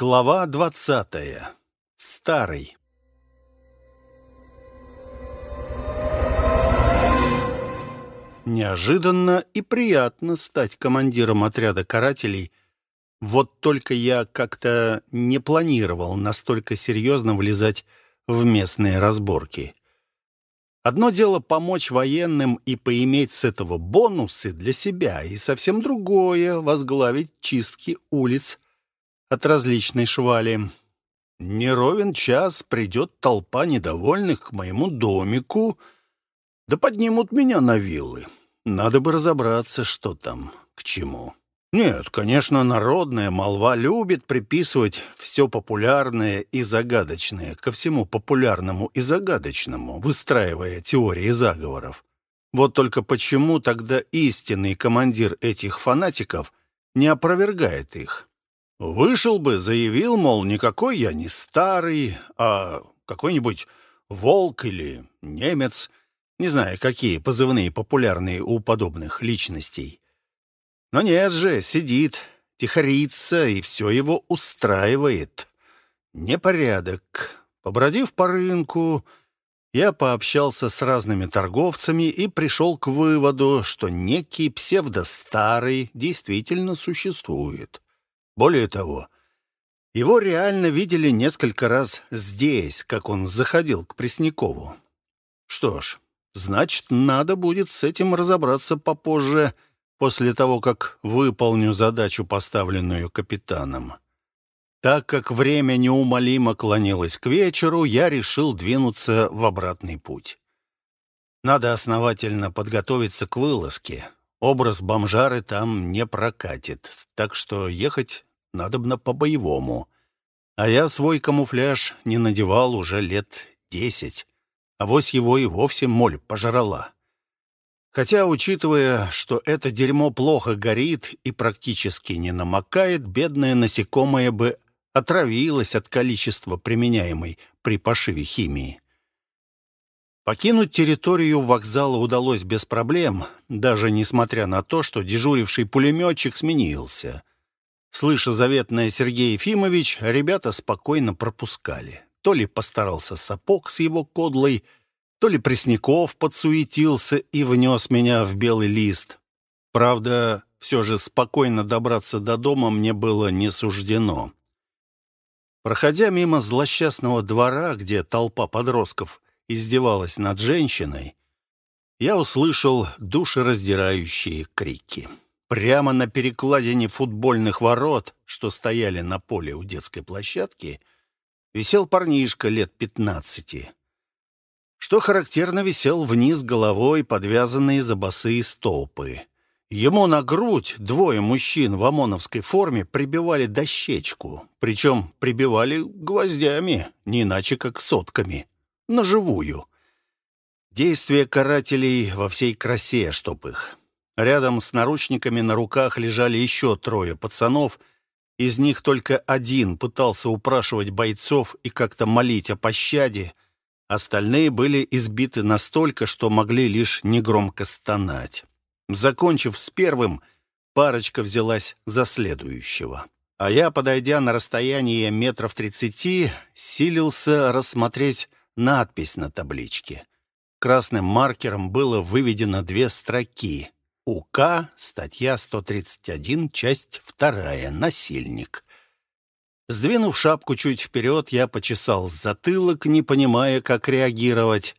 Глава двадцатая. Старый. Неожиданно и приятно стать командиром отряда карателей. Вот только я как-то не планировал настолько серьезно влезать в местные разборки. Одно дело помочь военным и поиметь с этого бонусы для себя, и совсем другое — возглавить чистки улиц от различной швали. Не ровен час придет толпа недовольных к моему домику, да поднимут меня на виллы. Надо бы разобраться, что там, к чему. Нет, конечно, народная молва любит приписывать все популярное и загадочное ко всему популярному и загадочному, выстраивая теории заговоров. Вот только почему тогда истинный командир этих фанатиков не опровергает их? Вышел бы, заявил, мол, никакой я не старый, а какой-нибудь волк или немец, не знаю, какие позывные популярные у подобных личностей. Но нет же, сидит, тихорится, и все его устраивает. Непорядок. Побродив по рынку, я пообщался с разными торговцами и пришел к выводу, что некий псевдостарый действительно существует. Более того, его реально видели несколько раз здесь, как он заходил к Преснякову. Что ж, значит, надо будет с этим разобраться попозже — после того, как выполню задачу, поставленную капитаном. Так как время неумолимо клонилось к вечеру, я решил двинуться в обратный путь. Надо основательно подготовиться к вылазке. Образ бомжары там не прокатит, так что ехать надобно по-боевому. А я свой камуфляж не надевал уже лет десять, а вось его и вовсе моль пожрала. Хотя, учитывая, что это дерьмо плохо горит и практически не намокает, бедное насекомое бы отравилось от количества применяемой при пошиве химии. Покинуть территорию вокзала удалось без проблем, даже несмотря на то, что дежуривший пулеметчик сменился. Слыша заветное Сергей Ефимович, ребята спокойно пропускали. То ли постарался сапог с его кодлой — то ли Пресняков подсуетился и внес меня в белый лист. Правда, все же спокойно добраться до дома мне было не суждено. Проходя мимо злосчастного двора, где толпа подростков издевалась над женщиной, я услышал душераздирающие крики. Прямо на перекладине футбольных ворот, что стояли на поле у детской площадки, висел парнишка лет пятнадцати что характерно висел вниз головой, подвязанные за босые столпы. Ему на грудь двое мужчин в ОМОНовской форме прибивали дощечку, причем прибивали гвоздями, не иначе как сотками, на живую. Действия карателей во всей красе, чтоб их. Рядом с наручниками на руках лежали еще трое пацанов, из них только один пытался упрашивать бойцов и как-то молить о пощаде, Остальные были избиты настолько, что могли лишь негромко стонать. Закончив с первым, парочка взялась за следующего. А я, подойдя на расстояние метров тридцати, силился рассмотреть надпись на табличке. Красным маркером было выведено две строки. УК, статья 131, часть 2, насильник. Сдвинув шапку чуть вперед, я почесал затылок, не понимая, как реагировать.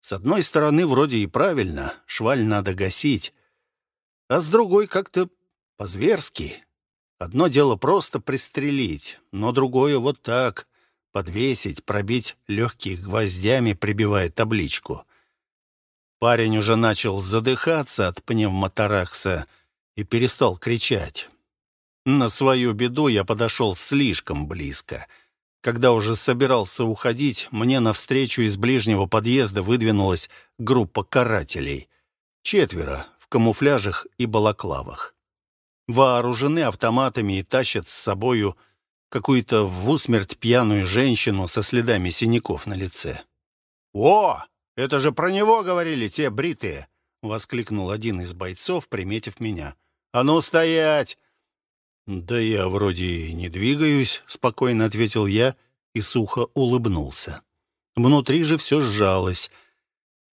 С одной стороны, вроде и правильно, шваль надо гасить. А с другой как-то по-зверски. Одно дело просто пристрелить, но другое вот так, подвесить, пробить легкие гвоздями, прибивая табличку. Парень уже начал задыхаться от пневмоторакса и перестал кричать. На свою беду я подошел слишком близко. Когда уже собирался уходить, мне навстречу из ближнего подъезда выдвинулась группа карателей. Четверо в камуфляжах и балаклавах. Вооружены автоматами и тащат с собою какую-то в усмерть пьяную женщину со следами синяков на лице. «О, это же про него говорили те бритые!» — воскликнул один из бойцов, приметив меня. «А ну, стоять! «Да я вроде и не двигаюсь», — спокойно ответил я и сухо улыбнулся. Внутри же все сжалось.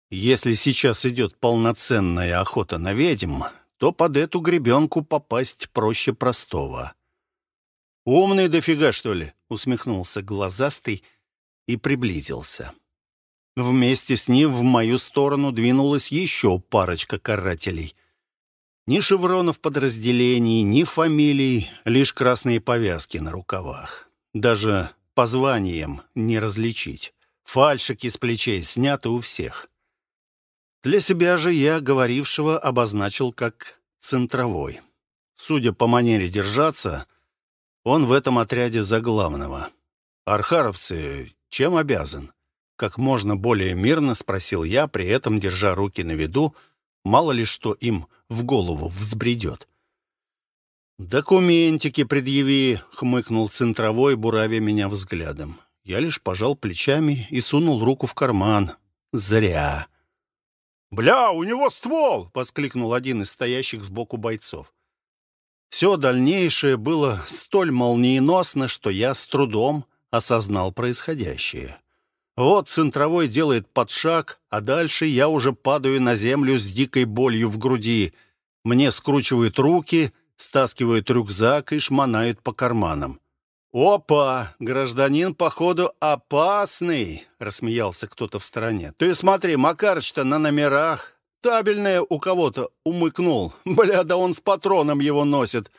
Если сейчас идет полноценная охота на ведьм, то под эту гребенку попасть проще простого. «Умный дофига, что ли?» — усмехнулся глазастый и приблизился. Вместе с ним в мою сторону двинулась еще парочка карателей. Ни шевронов подразделений, ни фамилий, лишь красные повязки на рукавах. Даже по званиям не различить. Фальшики с плечей сняты у всех. Для себя же я говорившего обозначил как центровой. Судя по манере держаться, он в этом отряде за главного. Архаровцы чем обязан? Как можно более мирно спросил я, при этом держа руки на виду, мало ли что им в голову взбредет. «Документики предъяви», — хмыкнул центровой, буравя меня взглядом. Я лишь пожал плечами и сунул руку в карман. «Зря». «Бля, у него ствол!» — воскликнул один из стоящих сбоку бойцов. Все дальнейшее было столь молниеносно, что я с трудом осознал происходящее. Вот центровой делает подшаг, а дальше я уже падаю на землю с дикой болью в груди. Мне скручивают руки, стаскивают рюкзак и шмонают по карманам. «Опа! Гражданин, походу, опасный!» — рассмеялся кто-то в стороне. «Ты смотри, Макарыч-то на номерах. Табельное у кого-то умыкнул. Бля, да он с патроном его носит.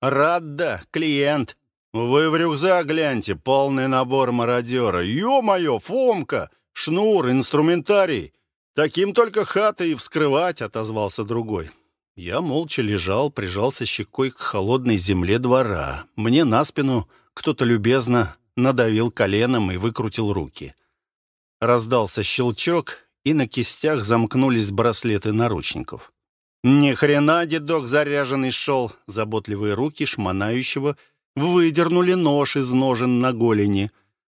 Рад да, клиент. «Вы в рюкзак гляньте, полный набор мародера. Ё-моё, Фомка! Шнур, инструментарий! Таким только хаты и вскрывать!» — отозвался другой. Я молча лежал, прижался щекой к холодной земле двора. Мне на спину кто-то любезно надавил коленом и выкрутил руки. Раздался щелчок, и на кистях замкнулись браслеты наручников. «Ни хрена дедок заряженный шел!» Заботливые руки шмонающего — Выдернули нож из ножен на голени.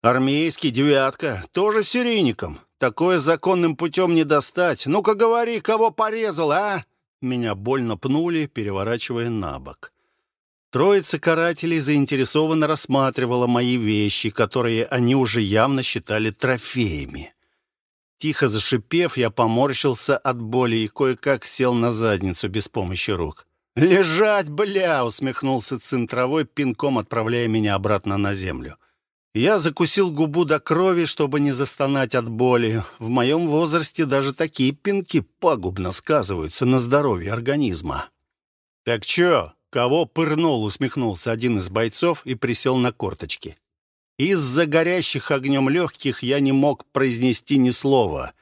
Армейский, девятка, тоже серийником. Такое законным путем не достать. Ну-ка говори, кого порезал, а?» Меня больно пнули, переворачивая на бок. Троица карателей заинтересованно рассматривала мои вещи, которые они уже явно считали трофеями. Тихо зашипев, я поморщился от боли и кое-как сел на задницу без помощи рук. «Лежать, бля!» — усмехнулся центровой, пинком отправляя меня обратно на землю. Я закусил губу до крови, чтобы не застонать от боли. В моем возрасте даже такие пинки пагубно сказываются на здоровье организма. «Так чё, кого пырнул?» — усмехнулся один из бойцов и присел на корточки. Из-за горящих огнем легких я не мог произнести ни слова.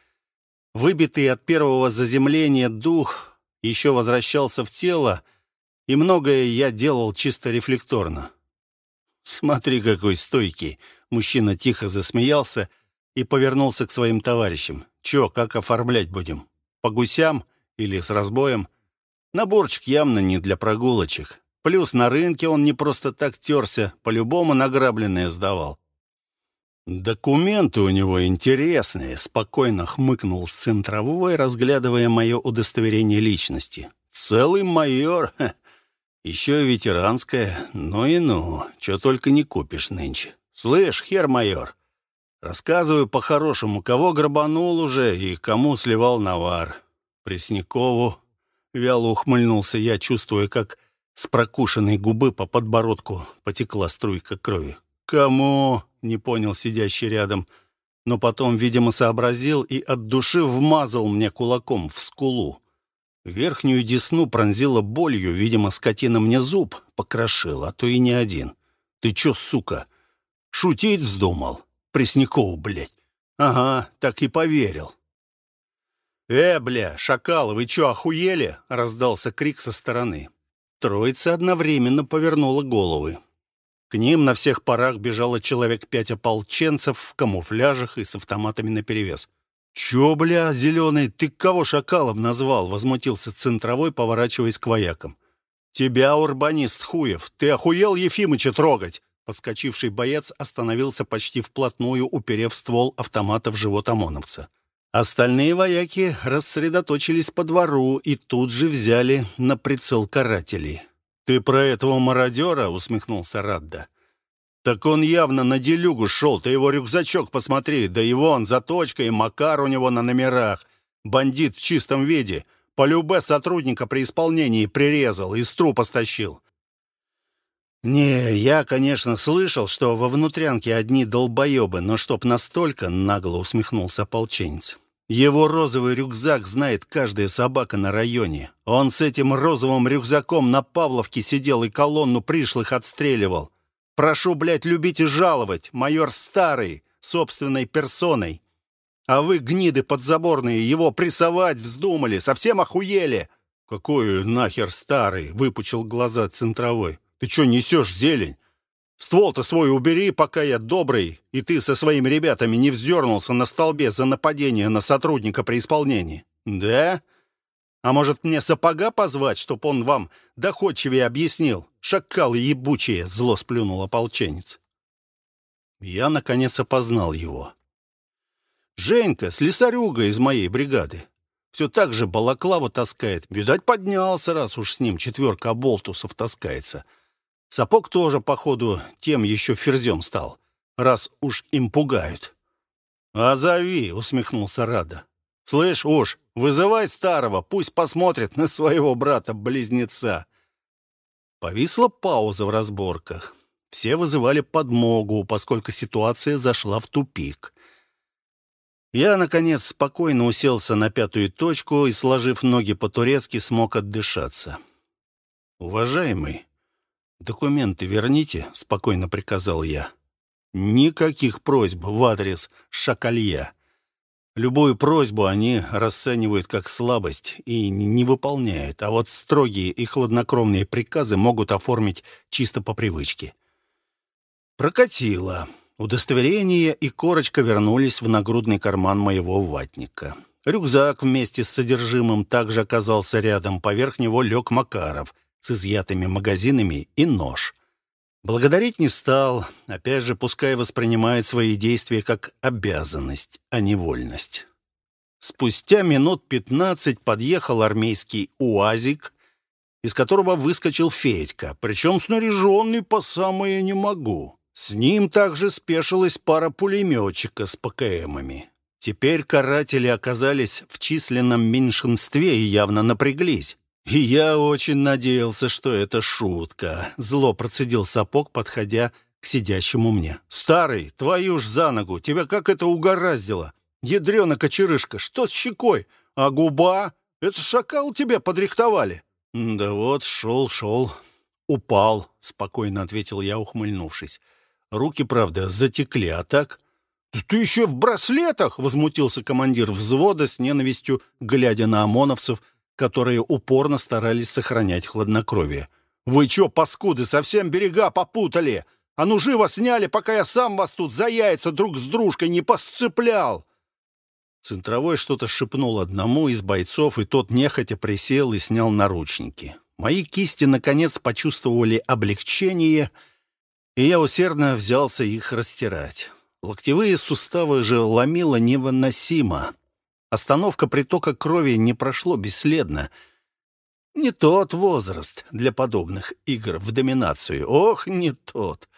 Выбитый от первого заземления дух еще возвращался в тело, и многое я делал чисто рефлекторно. «Смотри, какой стойкий!» Мужчина тихо засмеялся и повернулся к своим товарищам. «Че, как оформлять будем? По гусям или с разбоем?» Наборчик явно не для прогулочек. Плюс на рынке он не просто так терся, по-любому награбленное сдавал. «Документы у него интересные», — спокойно хмыкнул центровой, разглядывая мое удостоверение личности. «Целый майор, еще и ветеранское, ну и ну, что только не купишь нынче. Слышь, хер майор, рассказываю по-хорошему, кого грабанул уже и кому сливал навар. Преснякову». Вяло ухмыльнулся я, чувствуя, как с прокушенной губы по подбородку потекла струйка крови. «Кому?» — не понял сидящий рядом. Но потом, видимо, сообразил и от души вмазал мне кулаком в скулу. Верхнюю десну пронзила болью, видимо, скотина мне зуб покрошила, а то и не один. «Ты чё, сука, шутить вздумал? Пресняков, блядь!» «Ага, так и поверил». «Э, бля, шакалы, вы чё, охуели?» — раздался крик со стороны. Троица одновременно повернула головы. К ним на всех парах бежало человек пять ополченцев в камуфляжах и с автоматами наперевес. «Чё, бля, зеленый, ты кого шакалом назвал?» — возмутился центровой, поворачиваясь к воякам. «Тебя, урбанист Хуев, ты охуел Ефимыча трогать?» Подскочивший боец остановился почти вплотную, уперев ствол автомата в живот ОМОНовца. Остальные вояки рассредоточились по двору и тут же взяли на прицел карателей. «Ты про этого мародера?» — усмехнулся Радда. «Так он явно на делюгу шел. Ты его рюкзачок посмотри. Да его он заточка и Макар у него на номерах. Бандит в чистом виде. По любе сотрудника при исполнении прирезал и с трупа стащил. «Не, я, конечно, слышал, что во внутрянке одни долбоебы, но чтоб настолько нагло усмехнулся ополченец. Его розовый рюкзак знает каждая собака на районе. Он с этим розовым рюкзаком на Павловке сидел и колонну пришлых отстреливал. Прошу, блядь, любить и жаловать, майор Старый, собственной персоной. А вы, гниды подзаборные, его прессовать вздумали, совсем охуели!» «Какой нахер Старый?» — выпучил глаза центровой. Ты что несешь, зелень? Ствол-то свой убери, пока я добрый, и ты со своими ребятами не вздернулся на столбе за нападение на сотрудника при исполнении. Да? А может, мне сапога позвать, чтоб он вам доходчивее объяснил? Шакалы ебучие, зло сплюнул ополченец. Я, наконец, опознал его. Женька, слесарюга из моей бригады. Все так же балаклава таскает. Видать, поднялся, раз уж с ним четверка оболтусов таскается. — Сапог тоже, походу, тем еще ферзем стал, раз уж им пугают. «А зови!» — усмехнулся Рада. «Слышь, уж, вызывай старого, пусть посмотрит на своего брата-близнеца». Повисла пауза в разборках. Все вызывали подмогу, поскольку ситуация зашла в тупик. Я, наконец, спокойно уселся на пятую точку и, сложив ноги по-турецки, смог отдышаться. «Уважаемый, «Документы верните», — спокойно приказал я. «Никаких просьб в адрес Шакалья. Любую просьбу они расценивают как слабость и не выполняют, а вот строгие и хладнокровные приказы могут оформить чисто по привычке». Прокатило. Удостоверение и корочка вернулись в нагрудный карман моего ватника. Рюкзак вместе с содержимым также оказался рядом. Поверх него лег Макаров с изъятыми магазинами и нож. Благодарить не стал, опять же, пускай воспринимает свои действия как обязанность, а не вольность. Спустя минут пятнадцать подъехал армейский УАЗик, из которого выскочил Федька, причем снаряженный по самое не могу. С ним также спешилась пара пулеметчика с ПКМами. Теперь каратели оказались в численном меньшинстве и явно напряглись. «И я очень надеялся, что это шутка», — зло процедил сапог, подходя к сидящему мне. «Старый, твою ж за ногу, тебя как это угораздило? Ядрена кочерышка, что с щекой? А губа? Это шакал тебя подрихтовали?» «Да вот, шел, шел, упал», — спокойно ответил я, ухмыльнувшись. «Руки, правда, затекли, а так...» «Да ты еще в браслетах!» — возмутился командир взвода с ненавистью, глядя на ОМОНовцев, которые упорно старались сохранять хладнокровие. «Вы чё, паскуды, совсем берега попутали? А ну живо сняли, пока я сам вас тут за яйца друг с дружкой не посцеплял!» Центровой что-то шепнул одному из бойцов, и тот нехотя присел и снял наручники. Мои кисти, наконец, почувствовали облегчение, и я усердно взялся их растирать. Локтевые суставы же ломило невыносимо. Остановка притока крови не прошло бесследно. Не тот возраст для подобных игр в доминацию. Ох, не тот.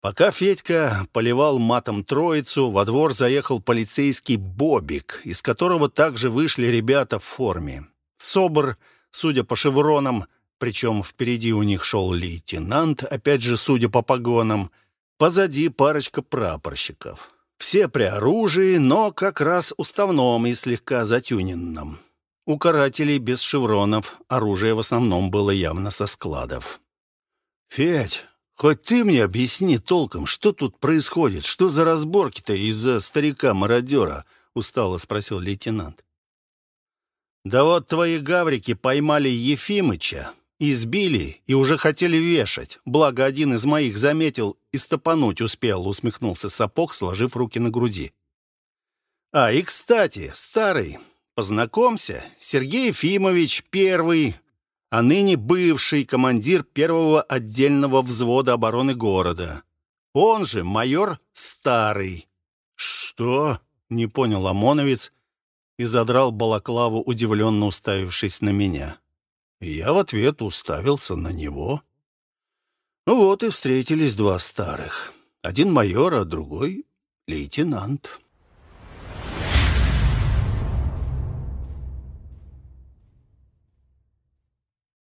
Пока Федька поливал матом троицу, во двор заехал полицейский Бобик, из которого также вышли ребята в форме. Собор, судя по шевронам, причем впереди у них шел лейтенант, опять же, судя по погонам, позади парочка прапорщиков. Все при оружии, но как раз уставном и слегка затюненном. У карателей без шевронов оружие в основном было явно со складов. «Федь, хоть ты мне объясни толком, что тут происходит? Что за разборки-то из-за старика-мародера?» — устало спросил лейтенант. «Да вот твои гаврики поймали Ефимыча, Избили и уже хотели вешать. Благо, один из моих заметил и стопануть успел, усмехнулся сапог, сложив руки на груди. А, и, кстати, старый, познакомься, Сергей Ефимович первый, а ныне бывший командир первого отдельного взвода обороны города. Он же майор Старый. Что? Не понял ОМОНовец и задрал балаклаву, удивленно уставившись на меня. Я в ответ уставился на него. Вот и встретились два старых. Один майор, а другой лейтенант.